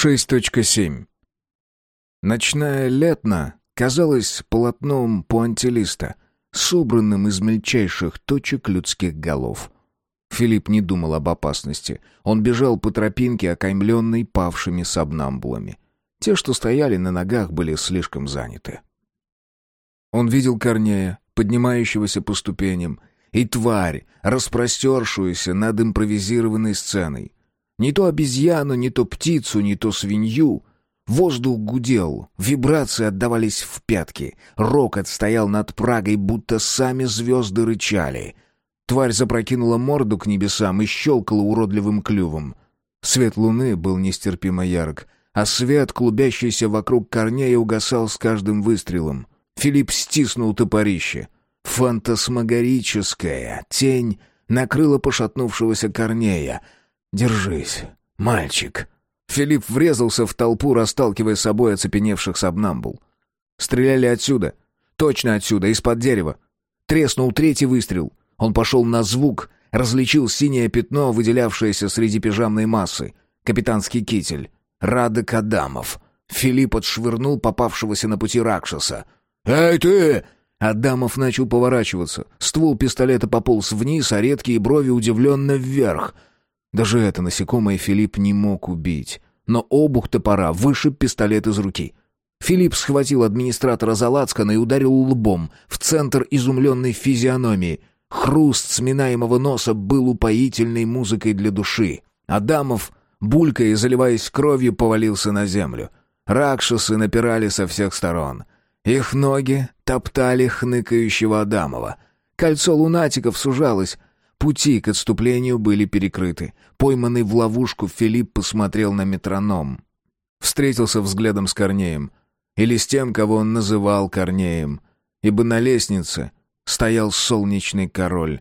6.7 Ночная летна казалась полотном пуантилиста, собранным из мельчайших точек людских голов. Филипп не думал об опасности. Он бежал по тропинке, окаймленной павшими сабнамбулами. Те, что стояли на ногах, были слишком заняты. Он видел Корнея, поднимающегося по ступеням, и тварь, распростершуюся над импровизированной сценой. Не то обезьяну, не то птицу, не то свинью. Воздух гудел, вибрации отдавались в пятки. Рокот стоял над Прагой, будто сами звезды рычали. Тварь запрокинула морду к небесам и щелкала уродливым клювом. Свет луны был нестерпимо ярк, а свет, клубящийся вокруг корней, угасал с каждым выстрелом. Филипп стиснул топорище. Фантасмагорическая тень накрыла пошатнувшегося Корнея — «Держись, мальчик!» Филипп врезался в толпу, расталкивая с собой оцепеневших сабнамбул. Стреляли отсюда. Точно отсюда, из-под дерева. Треснул третий выстрел. Он пошел на звук, различил синее пятно, выделявшееся среди пижамной массы. Капитанский китель. Радок Адамов. Филипп отшвырнул попавшегося на пути Ракшаса. «Эй ты!» Адамов начал поворачиваться. Ствол пистолета пополз вниз, а редкие брови удивленно вверх — даже это насекомое Филипп не мог убить. Но обух топора вышиб пистолет из руки. Филипп схватил администратора за и ударил лбом в центр изумленной физиономии. Хруст сминаемого носа был упоительной музыкой для души. Адамов, булькая и заливаясь кровью, повалился на землю. Ракшасы напирали со всех сторон. Их ноги топтали хныкающего Адамова. Кольцо лунатиков сужалось, Пути к отступлению были перекрыты. Пойманный в ловушку, Филипп посмотрел на метроном. Встретился взглядом с Корнеем. Или с тем, кого он называл Корнеем. Ибо на лестнице стоял солнечный король.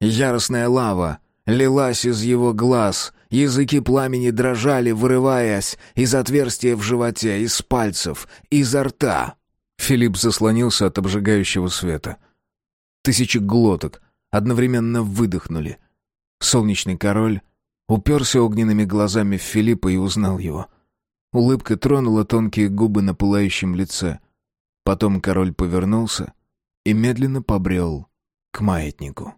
Яростная лава лилась из его глаз, языки пламени дрожали, вырываясь из отверстия в животе, из пальцев, изо рта. Филипп заслонился от обжигающего света. Тысячи глоток — одновременно выдохнули. Солнечный король уперся огненными глазами в Филиппа и узнал его. Улыбка тронула тонкие губы на пылающем лице. Потом король повернулся и медленно побрел к маятнику.